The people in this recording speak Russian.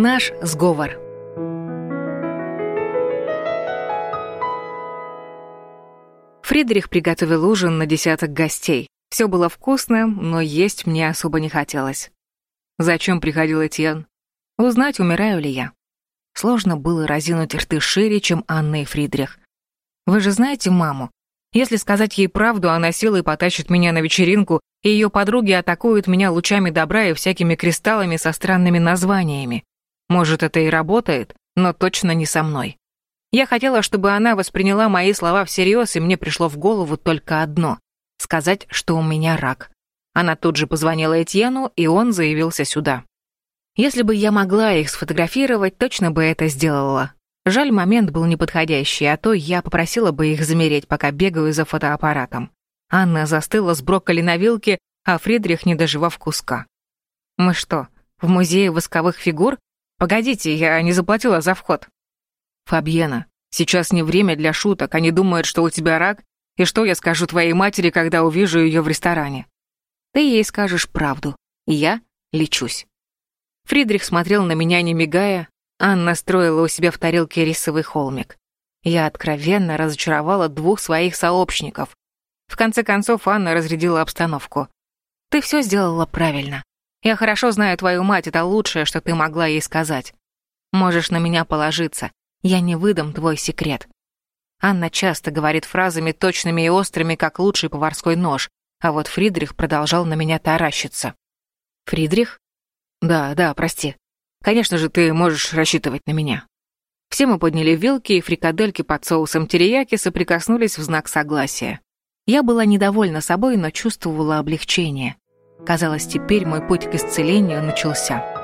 Наш сговор. Фридрих приготовил ужин на десяток гостей. Все было вкусно, но есть мне особо не хотелось. Зачем приходил Этьен? Узнать, умираю ли я. Сложно было разинуть рты шире, чем Анна и Фридрих. Вы же знаете маму? Если сказать ей правду, она силой потащит меня на вечеринку, и ее подруги атакуют меня лучами добра и всякими кристаллами со странными названиями. Может, это и работает, но точно не со мной. Я хотела, чтобы она восприняла мои слова всерьез, и мне пришло в голову только одно — сказать, что у меня рак. Она тут же позвонила Этьену, и он заявился сюда. Если бы я могла их сфотографировать, точно бы это сделала. Жаль, момент был неподходящий, а то я попросила бы их замереть, пока бегаю за фотоаппаратом. Анна застыла с брокколи на вилке, а Фридрих не доживав куска. «Мы что, в музее восковых фигур? Погодите, я не заплатила за вход». «Фабьена, сейчас не время для шуток, они думают, что у тебя рак, и что я скажу твоей матери, когда увижу ее в ресторане?» «Ты ей скажешь правду, я лечусь». Фридрих смотрел на меня, не мигая, Анна строила у себя в тарелке рисовый холмик. Я откровенно разочаровала двух своих сообщников. В конце концов, Анна разрядила обстановку. «Ты все сделала правильно. Я хорошо знаю твою мать, это лучшее, что ты могла ей сказать. Можешь на меня положиться. Я не выдам твой секрет. Анна часто говорит фразами точными и острыми, как лучший поварской нож, а вот Фридрих продолжал на меня таращиться. «Фридрих?» «Да, да, прости. Конечно же, ты можешь рассчитывать на меня». Все мы подняли вилки, и фрикадельки под соусом терияки соприкоснулись в знак согласия. Я была недовольна собой, но чувствовала облегчение. Казалось, теперь мой путь к исцелению начался.